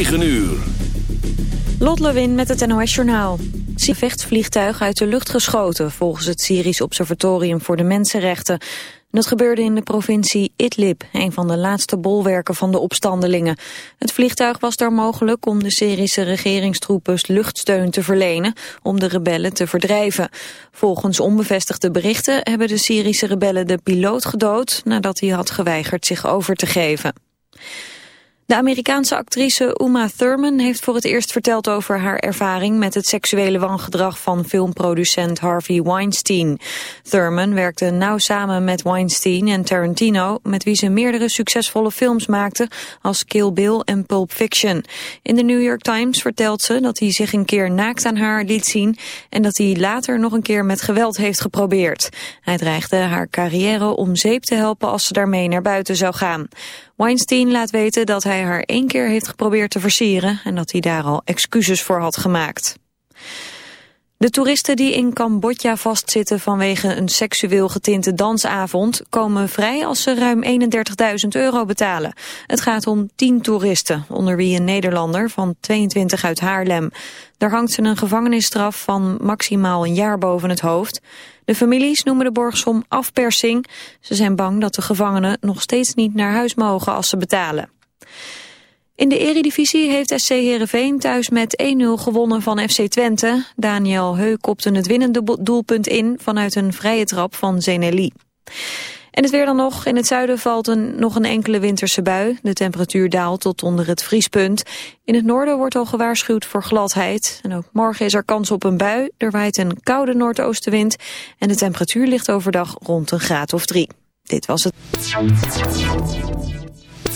9 uur. Lot Lewin met het NOS Journaal. Vechtvliegtuig uit de lucht geschoten volgens het Syrisch Observatorium voor de Mensenrechten. Dat gebeurde in de provincie Idlib, een van de laatste bolwerken van de opstandelingen. Het vliegtuig was daar mogelijk om de Syrische regeringstroepen luchtsteun te verlenen om de rebellen te verdrijven. Volgens onbevestigde berichten hebben de Syrische rebellen de piloot gedood nadat hij had geweigerd zich over te geven. De Amerikaanse actrice Uma Thurman heeft voor het eerst verteld over haar ervaring met het seksuele wangedrag van filmproducent Harvey Weinstein. Thurman werkte nauw samen met Weinstein en Tarantino, met wie ze meerdere succesvolle films maakte als Kill Bill en Pulp Fiction. In de New York Times vertelt ze dat hij zich een keer naakt aan haar liet zien en dat hij later nog een keer met geweld heeft geprobeerd. Hij dreigde haar carrière om zeep te helpen als ze daarmee naar buiten zou gaan. Weinstein laat weten dat hij haar één keer heeft geprobeerd te versieren en dat hij daar al excuses voor had gemaakt. De toeristen die in Cambodja vastzitten vanwege een seksueel getinte dansavond komen vrij als ze ruim 31.000 euro betalen. Het gaat om 10 toeristen, onder wie een Nederlander van 22 uit Haarlem. Daar hangt ze een gevangenisstraf van maximaal een jaar boven het hoofd. De families noemen de borgsom afpersing. Ze zijn bang dat de gevangenen nog steeds niet naar huis mogen als ze betalen. In de eredivisie heeft SC Heerenveen thuis met 1-0 gewonnen van FC Twente. Daniel Heu kopte het winnende doelpunt in vanuit een vrije trap van Zeneli. En het weer dan nog. In het zuiden valt een, nog een enkele winterse bui. De temperatuur daalt tot onder het vriespunt. In het noorden wordt al gewaarschuwd voor gladheid. En ook morgen is er kans op een bui. Er waait een koude noordoostenwind. En de temperatuur ligt overdag rond een graad of drie. Dit was het.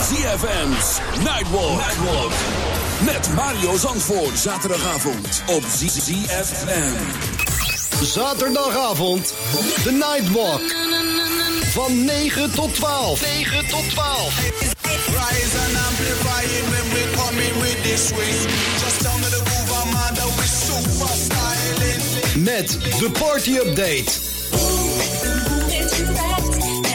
ZFM's Nightwalk. Nightwalk. Met Mario Zandvoort. Zaterdagavond op ZFM. Zaterdagavond, de Nightwalk. Van 9 tot 12. 9 tot 12. Rise and amplify it when we come in with this swing. Just down to the groove, I'm under with super styling. Met de party update.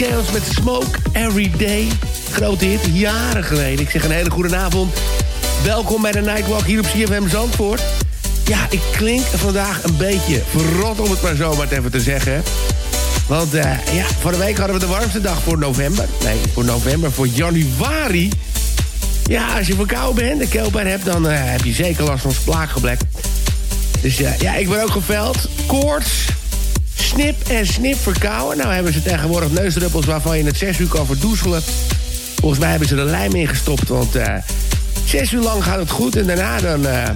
Gales met Smoke Every Day. Grote hit, jaren geleden. Ik zeg een hele goede avond. Welkom bij de Nightwalk hier op CFM Zandvoort. Ja, ik klink vandaag een beetje verrot, om het maar zo maar even te zeggen. Want uh, ja, vorige week hadden we de warmste dag voor november. Nee, voor november, voor januari. Ja, als je verkouden bent, de keelpijn hebt... dan uh, heb je zeker last van splaakgeblek. Dus uh, ja, ik ben ook geveld. Koorts, snip en snip verkouden. Nou hebben ze tegenwoordig neusdruppels waarvan je het zes uur kan verdoezelen. Volgens mij hebben ze er lijm in gestopt, want uh, zes uur lang gaat het goed. En daarna dan, uh,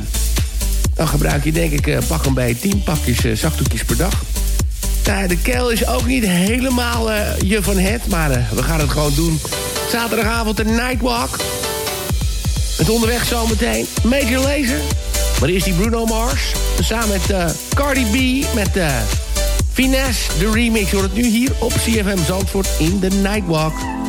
dan gebruik je denk ik uh, pak een bij tien pakjes zachtdoekjes per dag. Nou, de keel is ook niet helemaal je van het, maar we gaan het gewoon doen. Zaterdagavond de Nightwalk. Het onderweg zometeen Major Lazer. Maar eerst die Bruno Mars. Samen met Cardi B met... Finesse, de remix, het nu hier op CFM Zandvoort in the Nightwalk.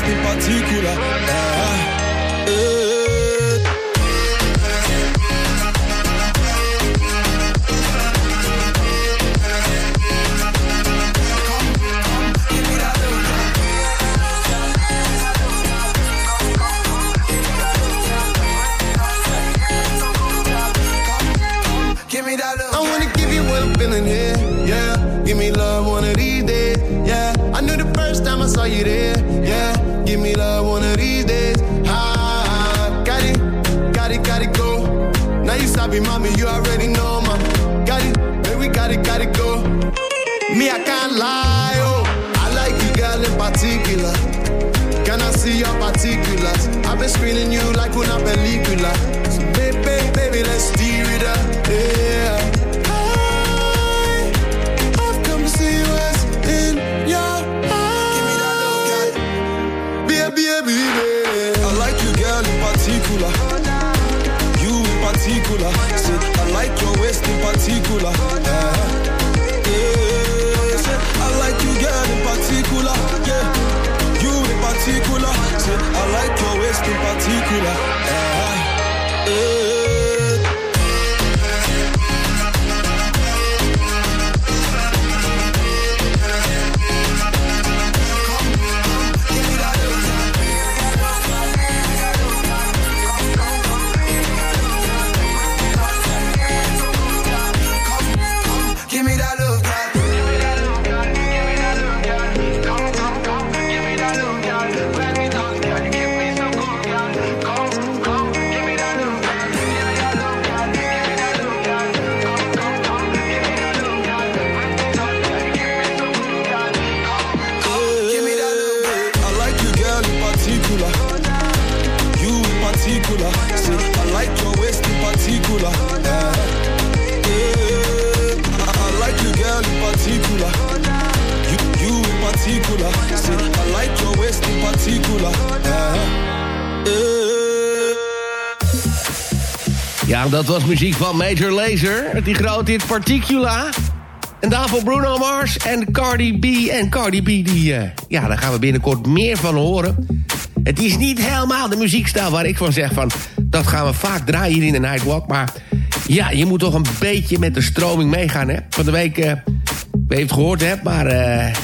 Like your waist in particular. Yeah. Yeah. Particular. Yeah. Yeah. I like you, girl, in particular. Yeah. You in particular. I like your waist in particular. Uh-huh. Yeah. Yeah. Ja, dat was muziek van Major Lazer. Die grote hit Particula. En daarvoor Bruno Mars en Cardi B. En Cardi B, die, eh, ja, daar gaan we binnenkort meer van horen. Het is niet helemaal de muziekstijl waar ik van zeg van... dat gaan we vaak draaien hier in de Nightwalk. Maar ja, je moet toch een beetje met de stroming meegaan, hè. Van de week, eh, we het gehoord, hè, maar... eh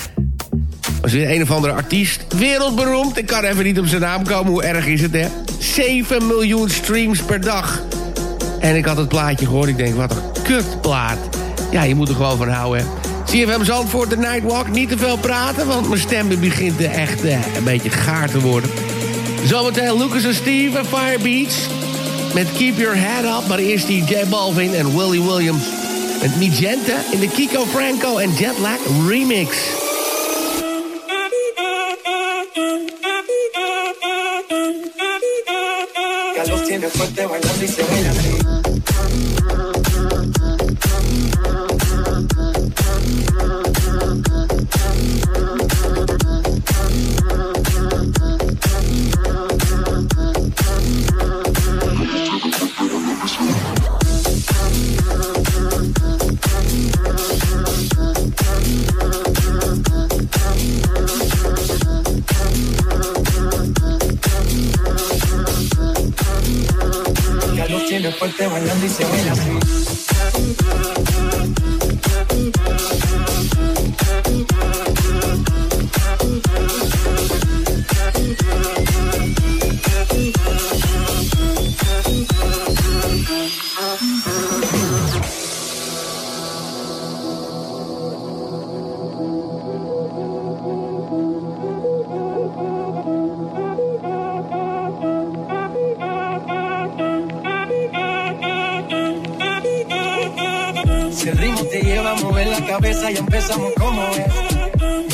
was weer een of andere artiest. Wereldberoemd. Ik kan even niet op zijn naam komen. Hoe erg is het, hè? 7 miljoen streams per dag. En ik had het plaatje gehoord. Ik denk, wat een kutplaat. Ja, je moet er gewoon van houden. CFM Zandvoort, de Nightwalk. Niet te veel praten, want mijn stem begint echt eh, een beetje gaar te worden. Zometeen Lucas en Steve en Fire Beats. Met Keep Your Head Up. Maar eerst die J Balvin en Willie Williams. Met Magenta in de Kiko Franco en Jetlag remix. Carlos tiene fuerte bailando y se baila así. Fuerte bailando y se baila así.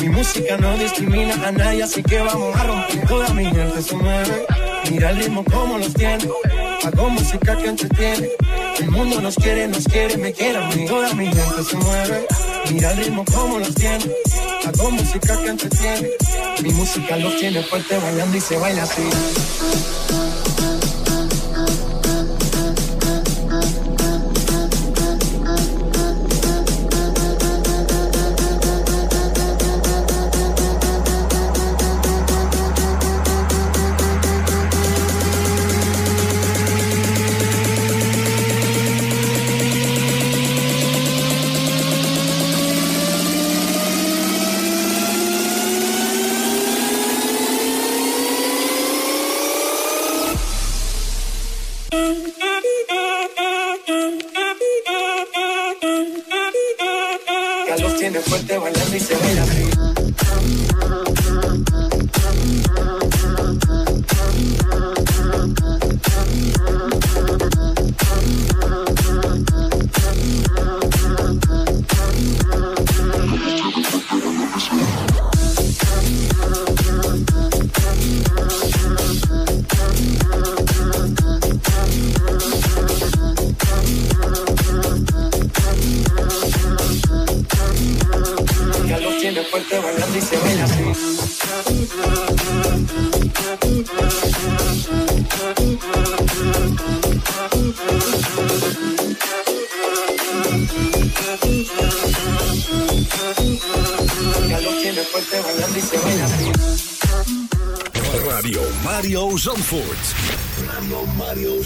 Mi música no discrimina a nadie, así que vamos a romper. Toda mi gente se mueve. Mira el ritmo como los tiene. Hago música que entretiene. El mundo nos quiere, nos quiere, me quiere a mí. Toda mi gente se mueve. Mira el ritmo como los tiene. Hago música que entretiene. Mi música los tiene fuerte bailando y se baila así. Zandvoort. Radio Mario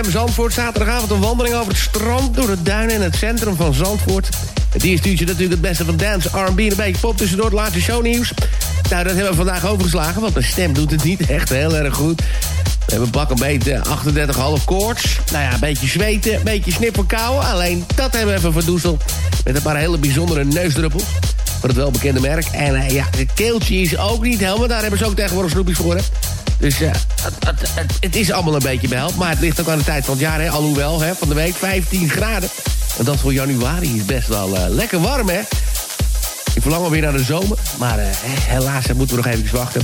ZFM Zandvoort. Zaterdagavond een wandeling over het strand... door de duinen in het centrum van Zandvoort. Het eerste uurtje natuurlijk het beste van dance, R&B... en een beetje pop tussendoor het laatste shownieuws. Nou, dat hebben we vandaag overgeslagen... want mijn stem doet het niet echt heel erg goed. We hebben bak een beetje 38,5 koorts. Nou ja, een beetje zweten, een beetje snipperkauwen. Alleen dat hebben we even verdoezeld. Met een paar hele bijzondere neusdruppels. Van het welbekende merk. En eh, ja, het keeltje is ook niet helemaal. Daar hebben ze ook tegenwoordig snoepjes voor. Hè? Dus eh, het, het, is allemaal een beetje behelp. Maar het ligt ook aan de tijd van het jaar. Hè. Alhoewel, hè, van de week 15 graden. En dat voor januari is best wel eh, lekker warm, hè. Ik verlang alweer naar de zomer. Maar eh, helaas moeten we nog even wachten.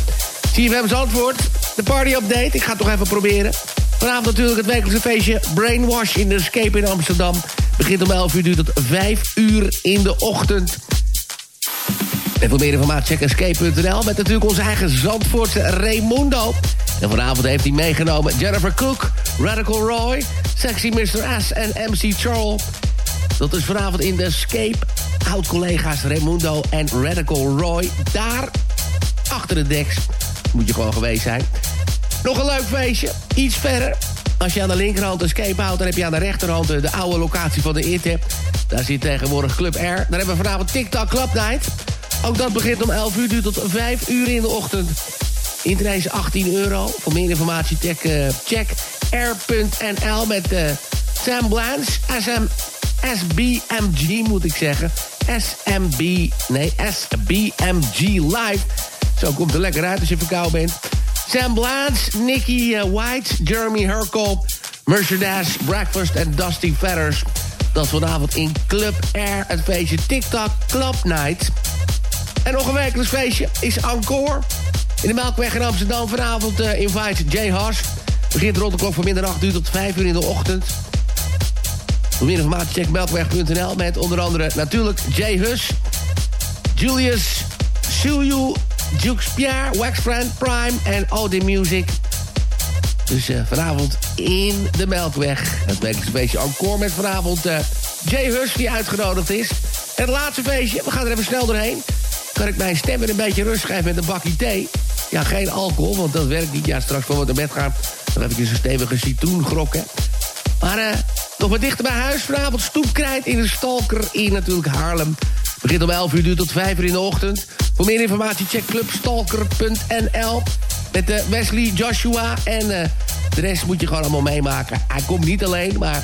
CFM antwoord. De party update. Ik ga het toch even proberen. Vanavond natuurlijk het wekelijkse feestje Brainwash in de Escape in Amsterdam. Begint om 11 uur, duurt tot 5 uur in de ochtend. En voor meer informatie check escape.nl... met natuurlijk onze eigen Zandvoortse Raimundo. En vanavond heeft hij meegenomen Jennifer Cook, Radical Roy... Sexy Mr. S en MC Charles. Dat is vanavond in de Escape. Oud-collega's Raimundo en Radical Roy. Daar, achter de deks, moet je gewoon geweest zijn. Nog een leuk feestje, iets verder. Als je aan de linkerhand escape houdt... dan heb je aan de rechterhand de, de oude locatie van de ITEP. Daar zit tegenwoordig Club R. Daar hebben we vanavond TikTok Club Night. Ook dat begint om 11 uur, duurt tot 5 uur in de ochtend. Intree is 18 euro. Voor meer informatie check, eh, check r.nl met eh, Sam Blanche. SM, SBMG moet ik zeggen. SMB, nee, SBMG Live. Zo komt er lekker uit als je verkouden bent. Sam Blanche, Nicky eh, White, Jeremy Hercole, Mercedes, Breakfast en Dusty Feathers. Dat vanavond in Club Air, het feestje TikTok Club Night. En nog een wekelijks feestje is Encore. In de Melkweg in Amsterdam vanavond uh, invite Jay Haas. Begint rond de klok van middernacht, duurt tot 5 uur in de ochtend. Voor meer informatie check melkweg.nl met onder andere natuurlijk Jay Hus, Julius, Suyu, Jukes Pierre, Waxfriend, Prime en OD Music. Dus uh, vanavond in de Melkweg. Het wekelijkse feestje encore met vanavond uh, Jay Hus die uitgenodigd is. En het laatste feestje, we gaan er even snel doorheen. Kan ik mijn stem weer een beetje rust geven met een bakje thee. Ja, geen alcohol, want dat werkt niet. Ja, straks voor we naar bed gaan, dan heb ik een stevige citroengrok, hè. Maar uh, nog wat dichter bij huis. Vanavond stoepkrijt in de Stalker in natuurlijk Haarlem. Begint om 11 uur, duurt tot 5 uur in de ochtend. Voor meer informatie check clubstalker.nl. Met uh, Wesley, Joshua en uh, de rest moet je gewoon allemaal meemaken. Hij komt niet alleen, maar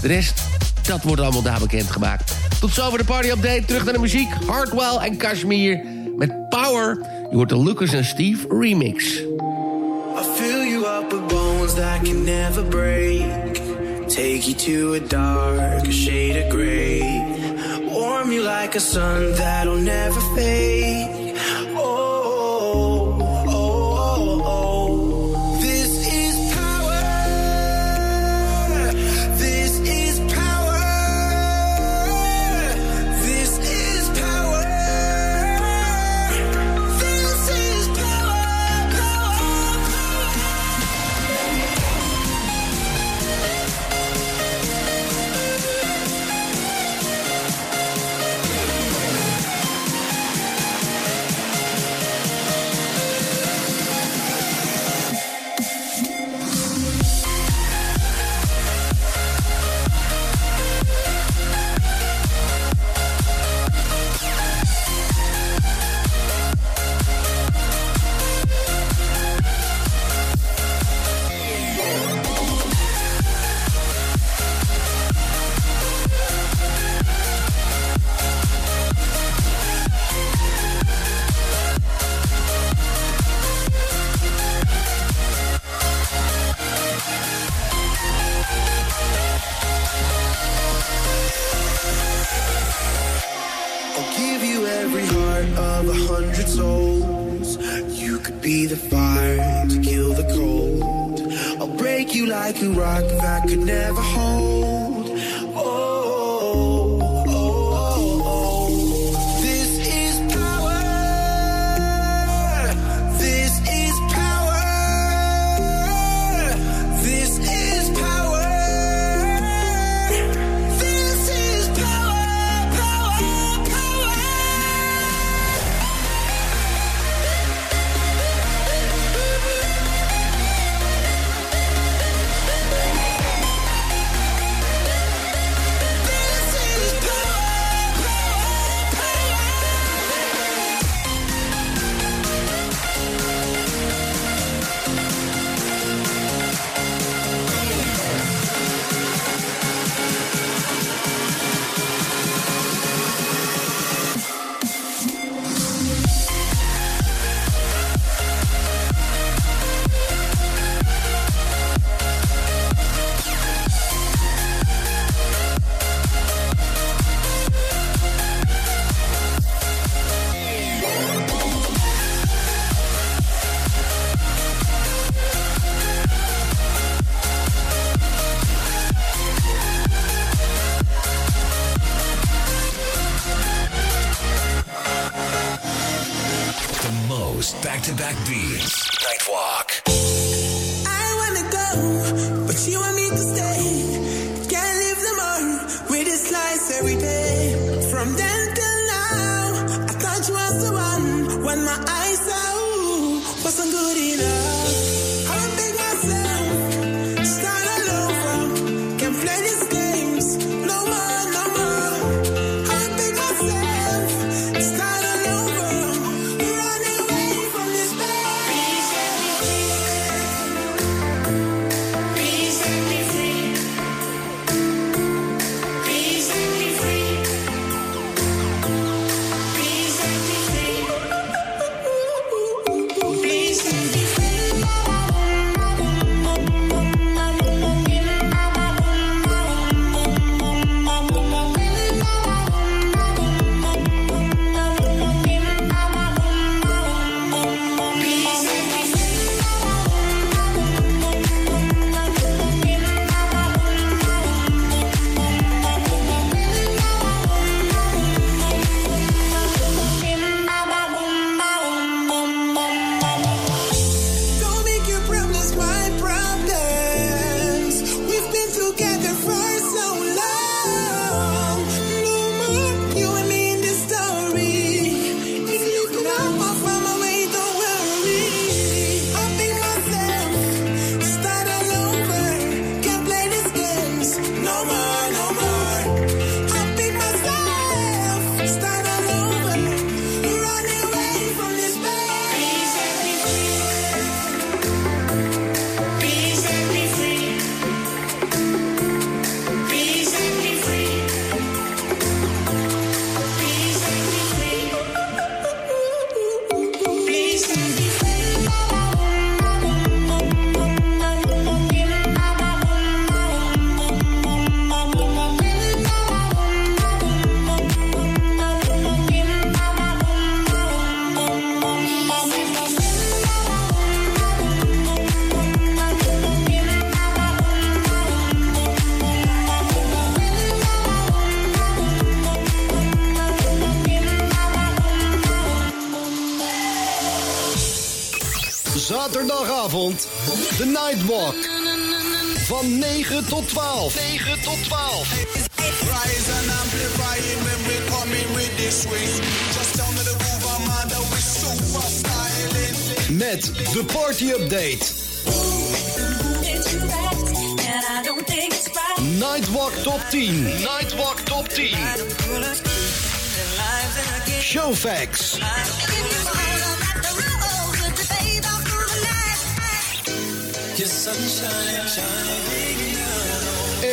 de rest, dat wordt allemaal daar bekendgemaakt. Tot zover de party update. Terug naar de muziek. Hardwell en Kashmir met Power. Je hoort de Lucas en Steve remix. I fill you up with bones that can never break. Take you to a dark shade of gray. Warm you like a sun that'll never fade. Back to back beats. Nightwalk. I wanna go, but you tot 12. 9 tot 12. When with. Just the on the. Met de party update. Nightwalk Top 10. Nightwalk Top 10. Showfax. Your.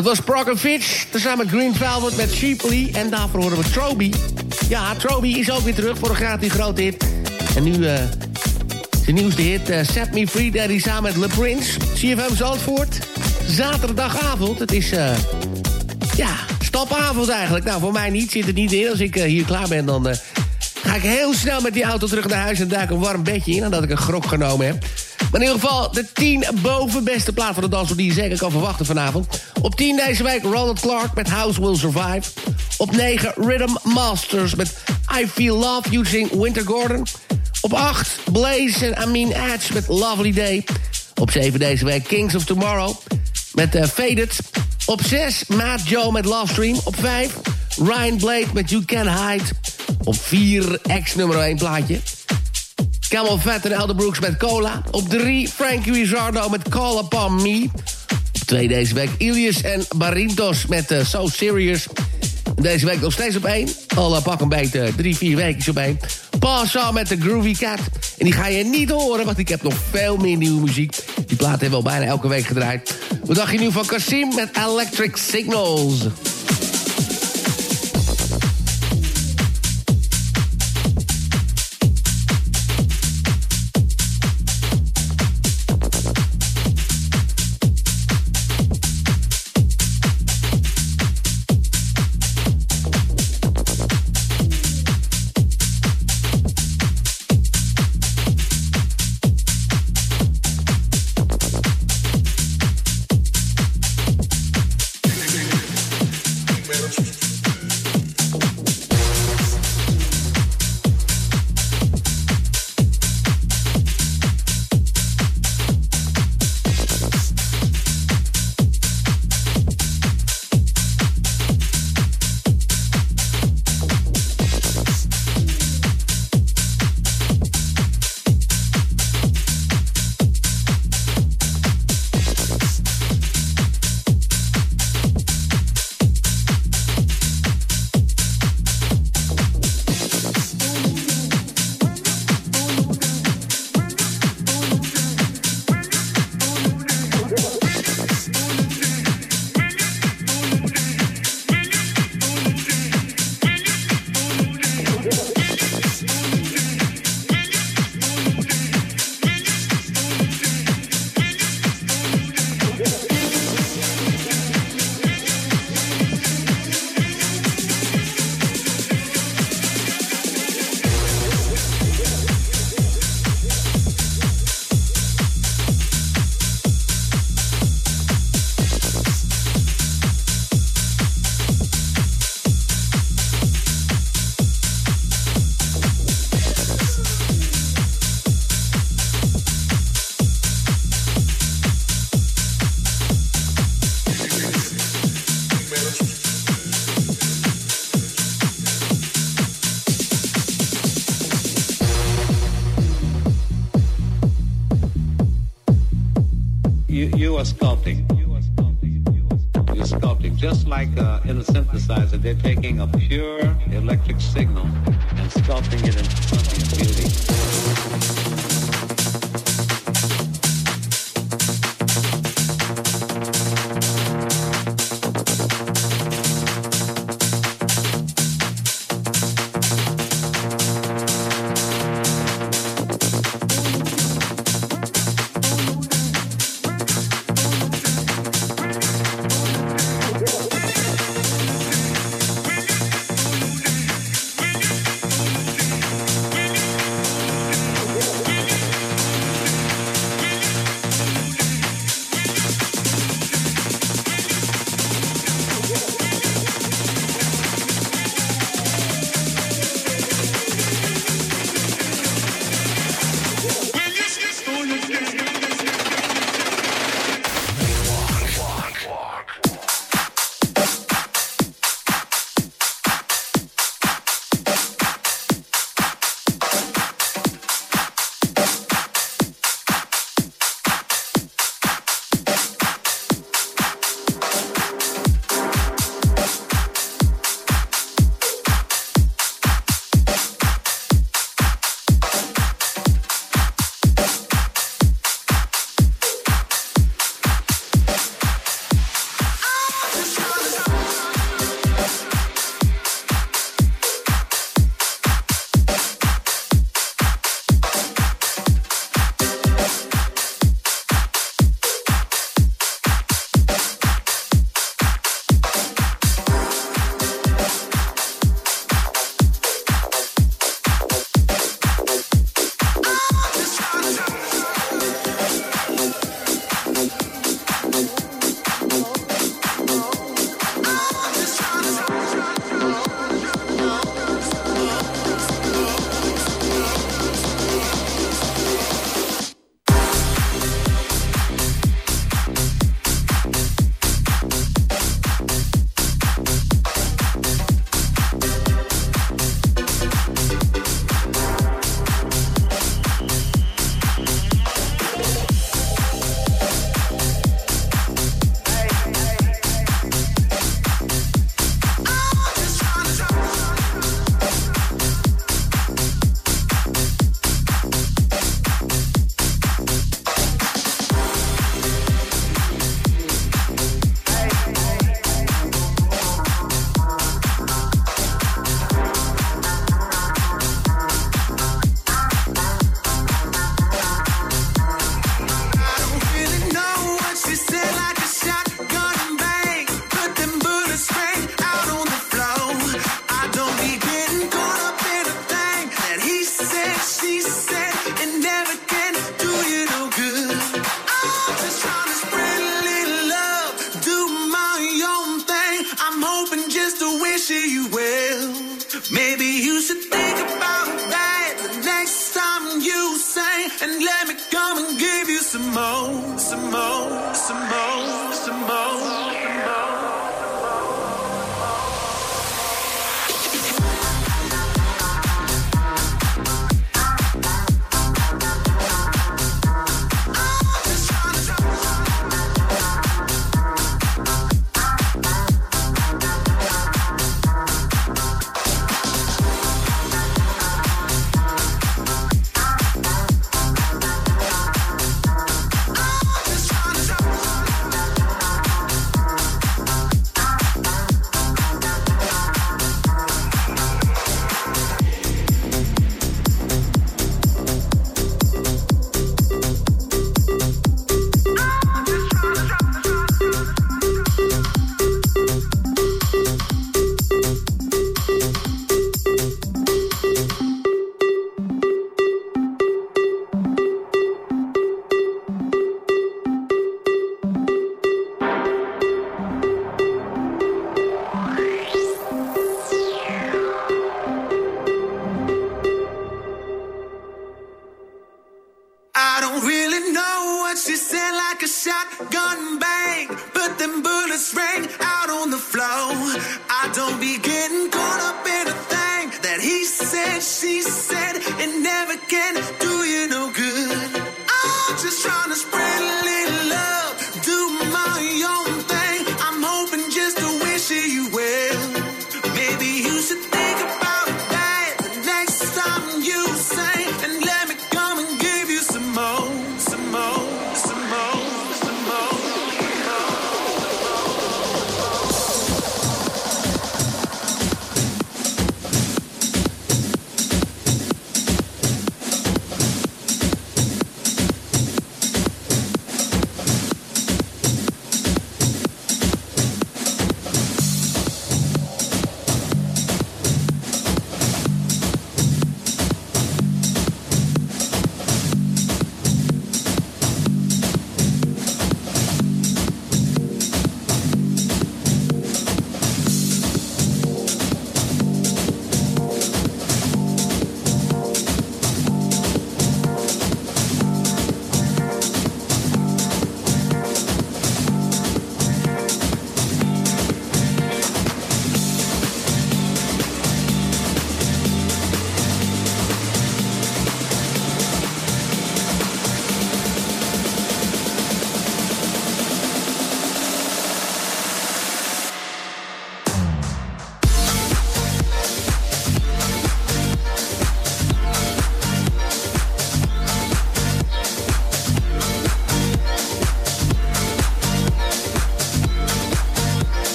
Dat was Proc Fitch, tezamen met Green Velvet met Sheepley. En daarvoor horen we Troby. Ja, Troby is ook weer terug. Hij een grote hit. En nu eh zijn nieuwste hit, eh, Set Me Free. Hij samen met Le Prince. CFM Zandvoort. Zaterdagavond. Het is, eh ja, stapavond eigenlijk. Nou, voor mij niet. Zit het niet in. Als ik hier klaar ben, dan ga ik heel snel met die auto terug naar huis... en duik een warm bedje in, nadat ik een grok genomen heb. Maar in ieder geval de 10 bovenbeste plaat van de dans... die je zeker kan verwachten vanavond. Op 10 deze week Ronald Clark met House Will Survive. Op 9 Rhythm Masters met I Feel Love using Winter Gordon. Op 8 Blaze en Amin Edge met Lovely Day. Op 7 deze week Kings of Tomorrow met eh, Faded. Op 6 Matt Joe met Love Stream. Op 5 Ryan Blade met You Can Hide. Op 4 ex nummer 1 plaatje. Camel Fat en Elder Brooks met Cola. Op 3 Frankie Rizzardo met Call Upon Me. Op 2 deze week Ilias en Barintos met eh, So Serious. Deze week nog steeds op 1. Al uh, pak een beetje 3, 4 weken op 1. Paul met de Groovy Cat. En die ga je niet horen, want ik heb nog veel meer nieuwe muziek. Die plaat hebben we al bijna elke week gedraaid. Wat dacht je nu van Kasim met Electric Signals? in a synthesizer, they're taking a pure electric signal and sculpting it into something beautiful.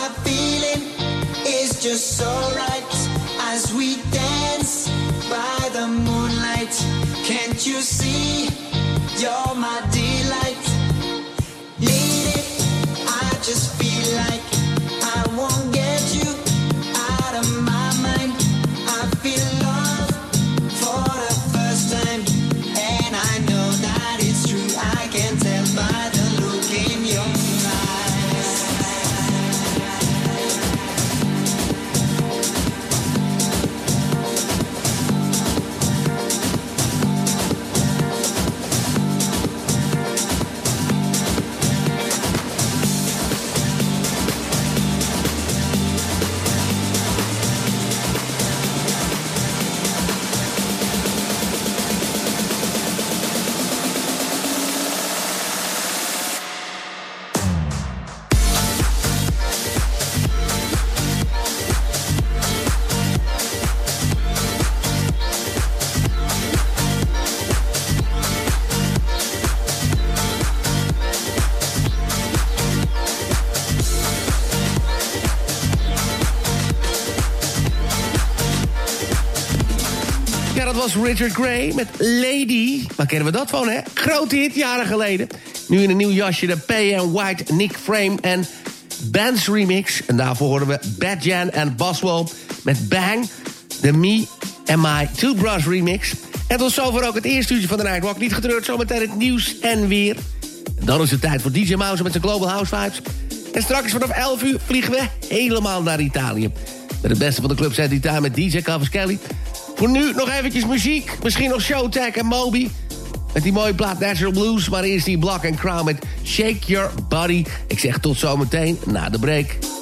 my feeling is just so right as we dance by the moonlight. Can't you see? You're my was Richard Gray met Lady. Waar kennen we dat van, hè? Grote hit, jaren geleden. Nu in een nieuw jasje, de P.M. White, Nick Frame en Bands remix. En daarvoor horen we Bad Jan en Boswell met Bang. De Me and My Two Bros remix. En tot zover ook het eerste uurtje van de Nightwalk. Niet getreurd, zometeen het nieuws en weer. En dan is het tijd voor DJ Mouse met zijn Global House Vibes. En straks vanaf 11 uur vliegen we helemaal naar Italië. Met het beste van de club zet die daar met DJ Kelly. Voor nu nog eventjes muziek. Misschien nog Showtech en Moby. Met die mooie plaat Natural Blues. Maar eerst die Block and Crown met Shake Your Body. Ik zeg tot zometeen na de break.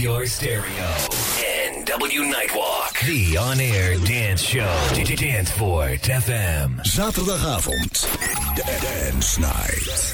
Your stereo. NW Nightwalk. The on-air dance show. Dance for FM. Zaterdagavond. Dance Night.